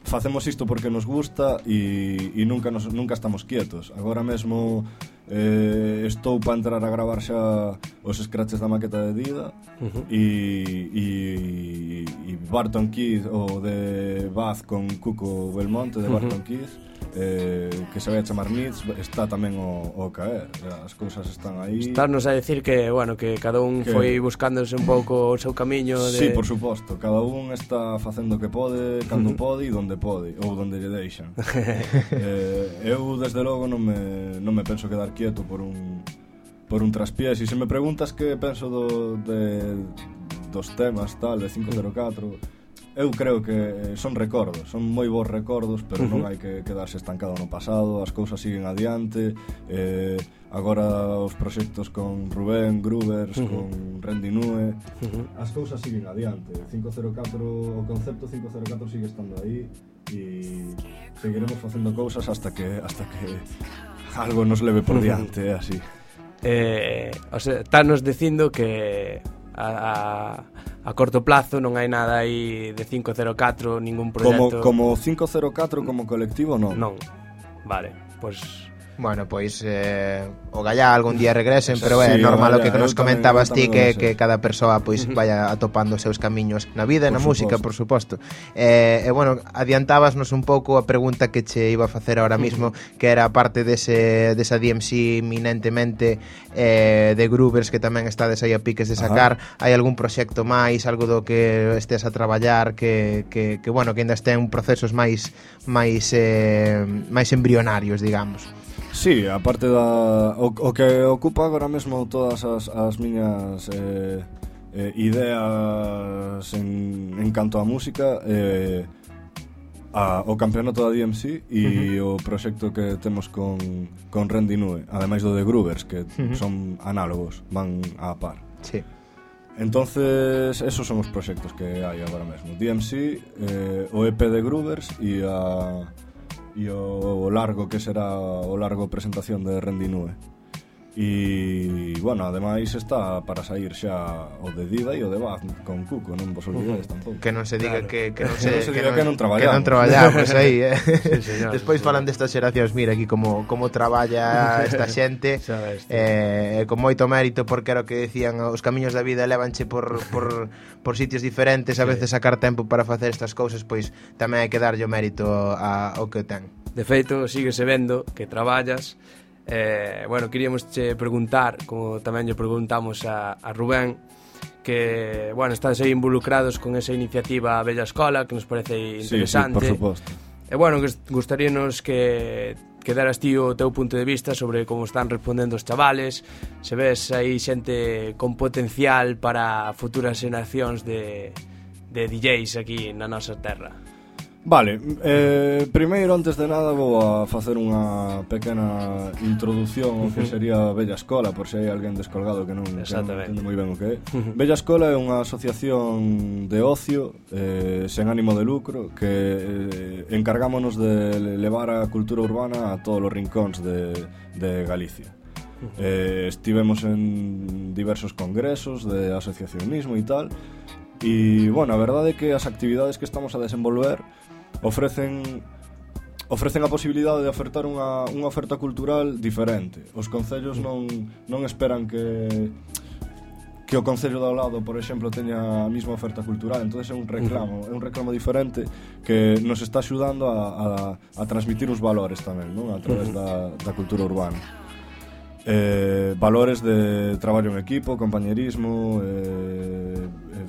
facemos isto porque nos gusta e, e nunca, nos, nunca estamos quietos. Agora mesmo eh, estou para entrar a gravar xa os scratches da maqueta de Dida uh -huh. e, e, e Barton Keith ou de Bath con Cuco Belmonte de Barton uh -huh. Keith eh, que se vai a chamar Nits está tamén o, o caer. As cousas están aí. Estarnos a decir que bueno que cada un que... foi buscándose un pouco o seu camiño de... sí, por suposto. Cada un está facendo o que pode cando pode e onde pode ou onde lle deixan. Eh, eu desde logo non me, non me penso quedar quieto por un por un traspiés. E se me preguntas que penso do, de, dos temas tal de 504 eu creo que son recordos, son moi bons recordos, pero uh -huh. non hai que quedarse estancado no pasado, as cousas siguen adiante, eh, agora os proxectos con Rubén, Grubers, uh -huh. con Randy Nue, uh -huh. as cousas siguen adiante, 504, o concepto 504 sigue estando aí e seguiremos facendo cousas hasta que hasta que algo nos leve por diante, así. Eh, o sea, tanos dicindo que a, a, a corto plazo non hai nada aí de 504, ningún proxecto. Como como 504 como colectivo non. Non. Vale, pois pues Bueno, pois eh, o gallá algún día regresen, pero é sí, normal o que, que nos comentabas ti que, que cada persoa pois vaya atopando os seus camiños na vida e na música, suposto. por suposto. Eh, e eh, eh, bueno, adiantábasnos un pouco a pregunta que che iba a facer ahora mismo, que era parte dese desa DMC eminentemente eh, de Groovers que tamén estades aí a piques de sacar. Hai algún proxecto máis, algo do que estés a traballar que, que, que bueno, que ainda estén procesos máis máis eh, máis embrionarios, digamos. Sí, a parte da o, o que ocupa agora mesmo todas as, as miñas eh, eh, ideas en, en canto á música eh, a, o campeonato da DMC e uh -huh. o proxecto que temos con, con Randy Nue, ademais do de Groovers, que uh -huh. son análogos, van a par. Sí. Entonces, esos son os proxectos que hai agora mesmo. DMC, eh, o EP de Groovers e a e o largo que será o largo presentación de Rendinue. E, bueno, ademais está para sair xa o de Dida e o de Baz con Cuco, non vos olvidades tampouco. Que non se diga claro. que, que non se, que non se diga que non, que non traballamos. Que non traballamos aí, eh. Sí, señor, Despois sí, falan destas xeracións, mira aquí como como traballa esta xente. Sabes, eh, con moito mérito porque era o que decían os camiños da vida levanche por, por, por sitios diferentes, a veces sacar tempo para facer estas cousas, pois tamén hai que darlle o mérito a, ao que ten. De feito, síguese vendo que traballas Eh, bueno, queríamos che preguntar, como tamén lle preguntamos a, a Rubén, que, bueno, están aí involucrados con esa iniciativa Bella Escola, que nos parece interesante. Sí, sí, por suposto. E, bueno, gustaríanos que que daras ti o teu punto de vista sobre como están respondendo os chavales, se ves aí xente con potencial para futuras xeracións de, de DJs aquí na nosa terra. Vale, eh, primeiro, antes de nada, vou a facer unha pequena introdución ao que sería Bella Escola, por se hai alguén descolgado que non entende moi ben o que é. Bella Escola é unha asociación de ocio eh, sen ánimo de lucro que eh, encargámonos de levar a cultura urbana a todos os rincóns de, de Galicia. Eh, estivemos en diversos congresos de asociacionismo e tal, E, bueno, a verdade é que as actividades que estamos a desenvolver ofrecen ofrecen a posibilidade de ofertar unha, unha oferta cultural diferente. Os concellos non, non esperan que que o Concello do Lado, por exemplo, teña a mesma oferta cultural, entonces é un reclamo, é un reclamo diferente que nos está axudando a, a, a transmitir os valores tamén, non? A través da, da cultura urbana eh, valores de traballo en equipo, compañerismo, eh, eh,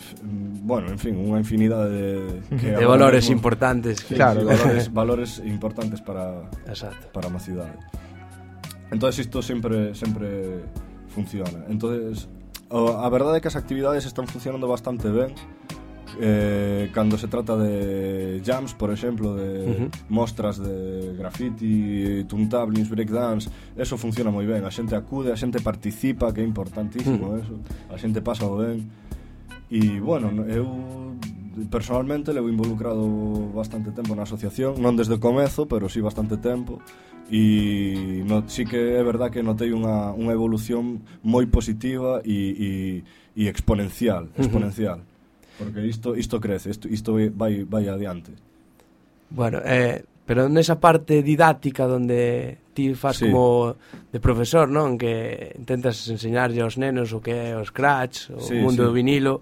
bueno, en fin, unha infinidade de, que de valores mismo, importantes. Sí, claro, sí, valores, valores importantes para Exacto. para a cidade. Entonces isto sempre sempre funciona. Entonces, a verdade é que as actividades están funcionando bastante ben eh, cando se trata de jams, por exemplo, de uh -huh. mostras de graffiti, tuntablings, breakdance, eso funciona moi ben, a xente acude, a xente participa, que é importantísimo uh -huh. eso, a xente pasa o ben. E, bueno, eu personalmente levo involucrado bastante tempo na asociación, non desde o comezo, pero sí bastante tempo, e no, sí que é verdad que notei unha, unha evolución moi positiva e, e, e exponencial, exponencial. Uh -huh. Porque isto isto crece, isto, isto vai, vai adiante. Bueno, eh, pero nesa parte didáctica donde ti faz sí. como de profesor, non? Que intentas enseñarlle aos nenos o que é o scratch, o sí, mundo sí. do vinilo.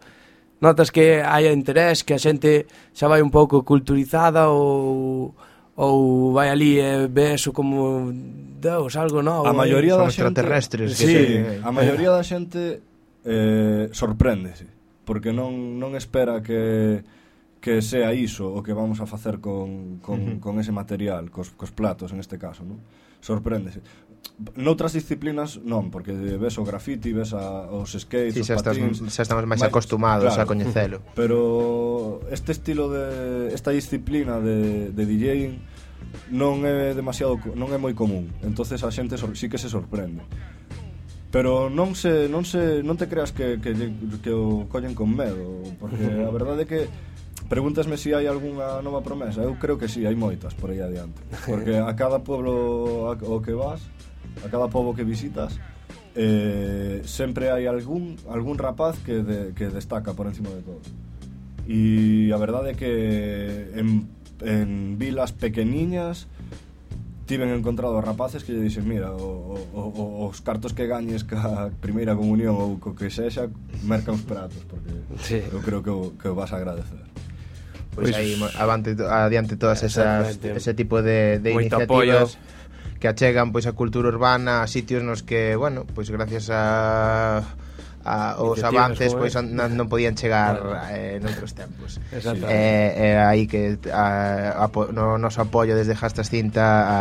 Notas que hai interés, que a xente xa vai un pouco culturizada ou ou vai ali e ve eso como Deus, algo novo. A maioría da xente extraterrestres, sí, que sí, se... a maioría da xente eh sorpréndese porque non, non espera que que sea iso o que vamos a facer con, con, uh -huh. con ese material, cos, cos platos en este caso, non? Sorpréndese. Noutras disciplinas non, porque ves o graffiti, ves a, os skates, sí, os xa patins... Estás, xa estamos máis acostumados claro, a coñecelo. Pero este estilo de... esta disciplina de, de DJing non é demasiado non é moi común entonces a xente sor, sí que se sorprende pero non se non se non te creas que que que o collen con medo, porque a verdade é que Pregúntasme se si hai algunha nova promesa. Eu creo que si, sí, hai moitas por aí adiante. Porque a cada pueblo o que vas A cada pobo que visitas eh, Sempre hai algún algún rapaz que, de, que destaca por encima de todo. E a verdade é que en, en vilas pequeniñas tiven encontrado rapaces que lle dixen mira, o, o, o, os cartos que gañes ca primeira comunión ou co que sexa, merca uns pratos porque sí. eu creo que o, que o vas a agradecer. Pois pues, aí avante, adiante todas esas ese tipo de, de Moito iniciativas que achegan pois a cultura urbana a sitios nos que, bueno, pois gracias a Ah, a, os avances pois an, non, non podían chegar eh, noutros tempos. Eh, eh, aí que a, apo, no noso apoio desde Jastas Cinta a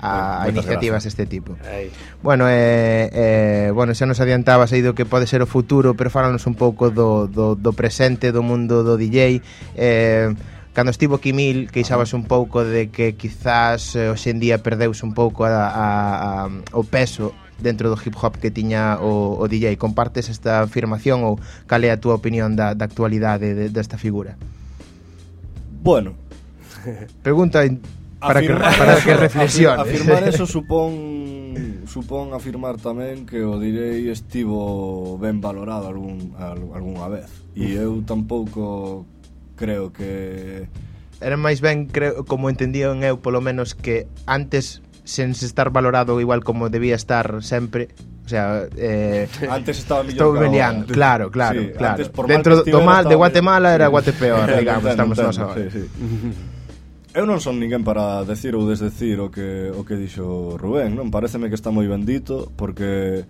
a, a iniciativas deste tipo. Aí. Bueno, eh, eh, bueno, xa nos adiantabas aí do que pode ser o futuro, pero fálanos un pouco do, do, do presente, do mundo do DJ. Eh, cando estivo aquí Mil, queixabas un pouco de que quizás eh, hoxe en día perdeus un pouco a, a, a, o peso dentro do hip hop que tiña o, o DJ. Compartes esta afirmación ou cal é a túa opinión da, da actualidade de, desta figura? Bueno. Pregunta para afirmar que, para que reflexiones. Afirmar eso supón supón afirmar tamén que o direi estivo ben valorado algún, algunha vez. E eu tampouco creo que era máis ben creo como entendían eu polo menos que antes sen estar valorado igual como debía estar sempre O sea, eh, antes estaba estou meleando, claro, claro, sí, claro. Antes por Dentro do mal de Guatemala era Guatepeor, digamos, entendo, estamos nós agora. Sí, sí. Eu non son ninguén para decir ou desdecir o que o que dixo Rubén, non? Pareceme que está moi bendito porque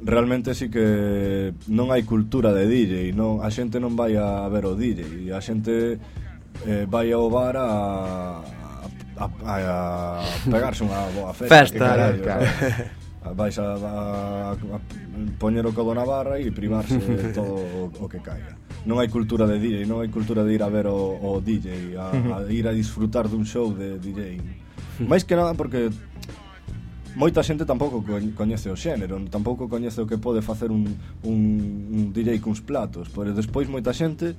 realmente sí que non hai cultura de DJ, non a xente non vai a ver o DJ, a xente eh, vai ao bar a a, a, a pegarse unha boa festa. Festa, que carallo, eh, claro. A, vais a, a, a poñer o codo na barra e privarse de todo o, o que caiga. Non hai cultura de DJ, non hai cultura de ir a ver o, o DJ, a, a ir a disfrutar dun show de DJ. Mais que nada porque moita xente tampouco coñece o xénero, tampouco coñece o que pode facer un, un, un DJ cuns platos, pero despois moita xente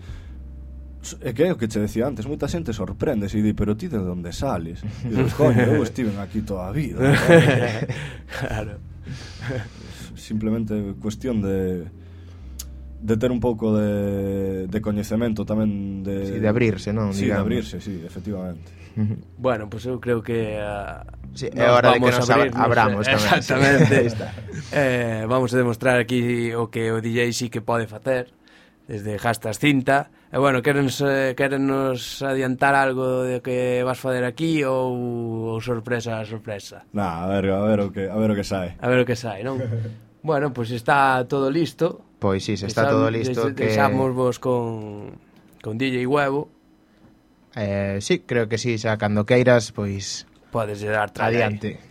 É que é o que te decía antes, moita xente sorprende e di, pero ti de onde sales? E dices, coño, eu estiven aquí toda a vida. claro. Simplemente cuestión de de ter un pouco de, de coñecemento tamén de... Sí, de abrirse, non? Sí, digamos. de abrirse, sí, efectivamente. bueno, pois pues eu creo que uh, sí, é hora de que nos abrir, abramos eh, tamén. Exactamente. Sí. eh, vamos a demostrar aquí o que o DJ sí que pode facer desde Jastas Cinta. E bueno, querenos, eh, querenos adiantar algo de que vas fazer aquí ou, ou sorpresa, sorpresa? Na, a ver, a ver o que, a ver o que sae. A ver o que sae, non? bueno, pois pues está todo listo. Pois si, sí, está Deixam, todo listo que deixamos vos con con DJ Huevo. Eh, sí, creo que si, sí, xa cando queiras, pois podes dar tra adiante. Ahí.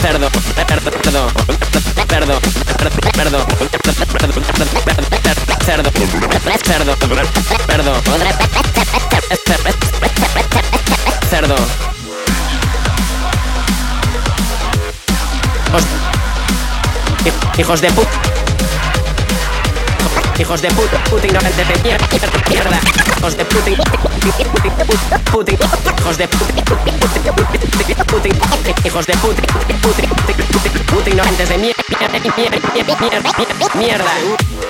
perdón, perdón, perdón, perdón, perdón, perdón, perdón, perdón, Hijos de puta. Hijos de puta, puta ignorante de mierda, mierda. Hijos de puta puta, hijos de puta, hijos de puta, puta, puta, ignorantes de mierda, mierda, mierda.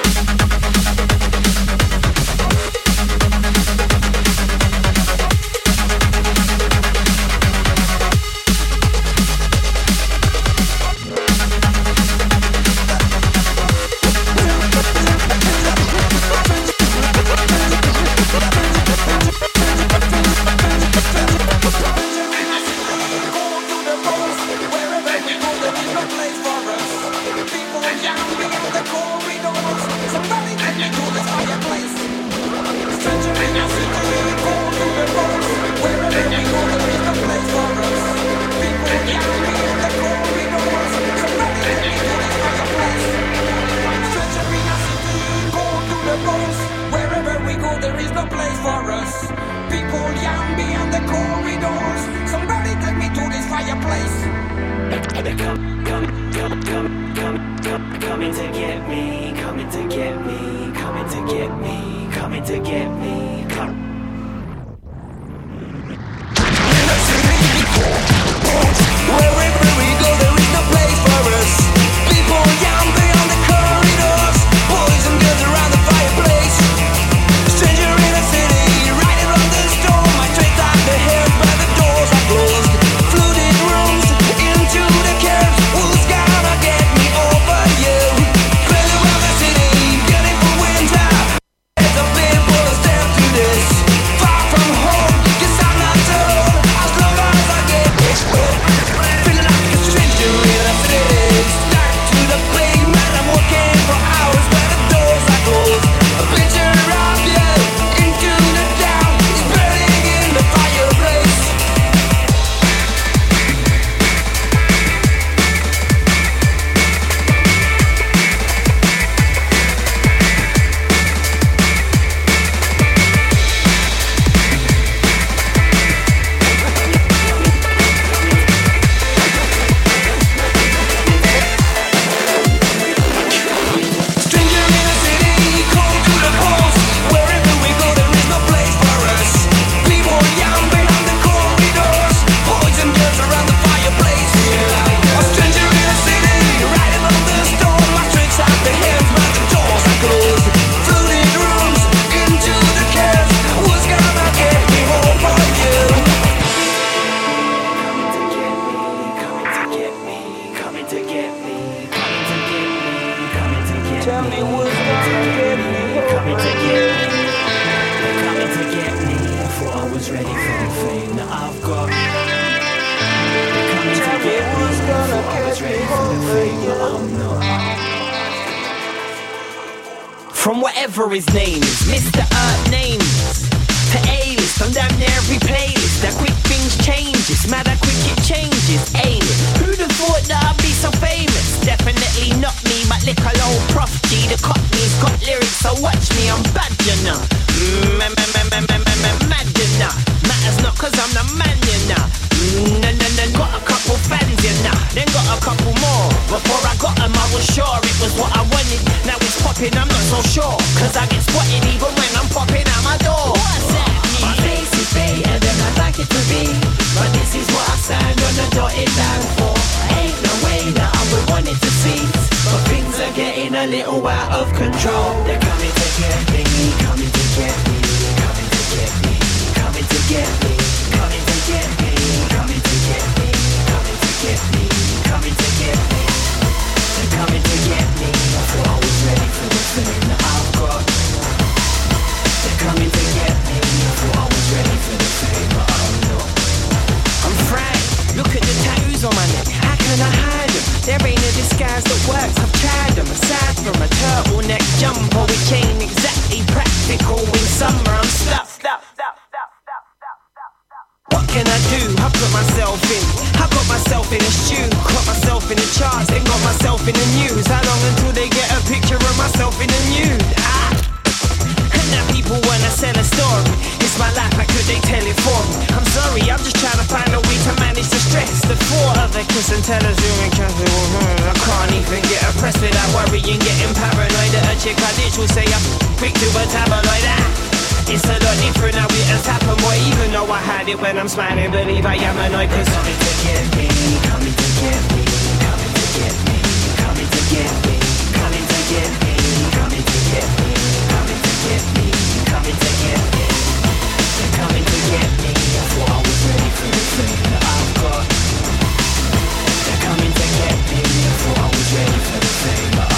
Because issues say I'm quick to a tabloid ah. It's a lot different now it has happened boy Even though I had it when I'm smiling Believe I am annoyed Cause coming to get me Coming to get me Coming to get me Coming to get me Coming to get me Coming to get me Coming to get me Coming to get me They're coming to get me I thought I was ready for the thing that I've got They're coming to get me I thought I was ready for the thing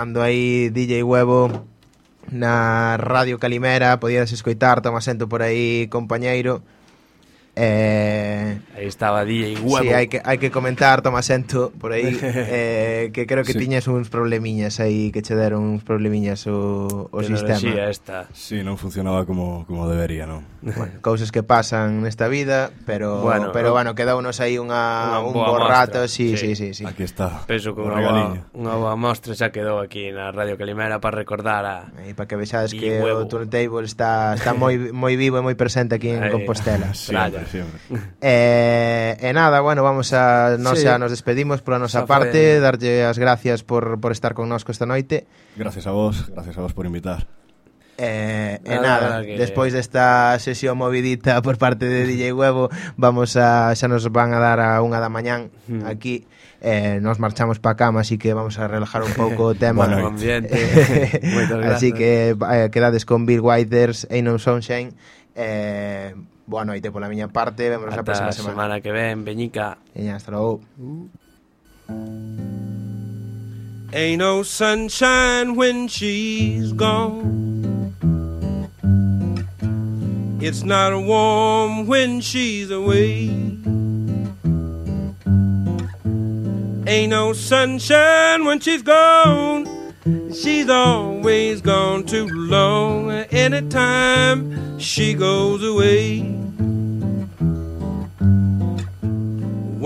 sonando aí DJ Huevo na Radio Calimera, podías escoitar, toma asento por aí, compañeiro. Eh, Estaba DJ Huevo. Sí, hai que, hai que comentar, toma asento por aí, eh, que creo que sí. tiñes uns problemiñas aí, que che deron uns problemiñas o, o sistema. sistema. esta. Sí, non funcionaba como, como debería, non? Bueno, cousas que pasan nesta vida, pero bueno, pero, no. bueno quedounos aí unha, un bo rato, sí, sí, sí, sí, sí. Aquí está. Penso que unha boa, mostra xa quedou aquí na Radio Calimera para recordar a... E para que vexades que huevo. o Turntable está, está moi, moi vivo e moi presente aquí en Compostela. Siempre, siempre. Eh, Eh, e, eh, eh, nada, bueno, vamos a nos, sí. a, nos despedimos pola nosa parte, darlle as gracias por, por estar con nosco esta noite. Gracias a vos, gracias a vos por invitar. Eh, e eh, eh, nada, nada que... despois desta sesión movidita por parte de DJ Huevo, vamos a xa nos van a dar a unha da mañán mm. aquí. Eh, nos marchamos pa cama, así que vamos a relajar un pouco o tema. bueno, ambiente. Eh, así que eh, quedades con Bill Withers, Ain't No Sunshine. Eh, boa noite pola miña parte, vemos a próxima semana. semana que ven, Beñica. E hasta logo. Ain't no sunshine when she's gone. It's not warm when she's away. Ain't no sunshine when she's gone. She's always gone too long. Anytime she goes away.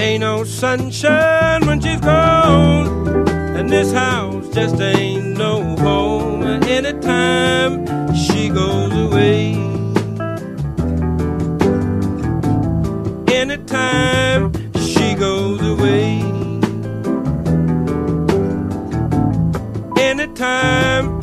Ain't no sunshine when she's gone, and this house just ain't no home anytime she goes away. Anytime she goes away. Anytime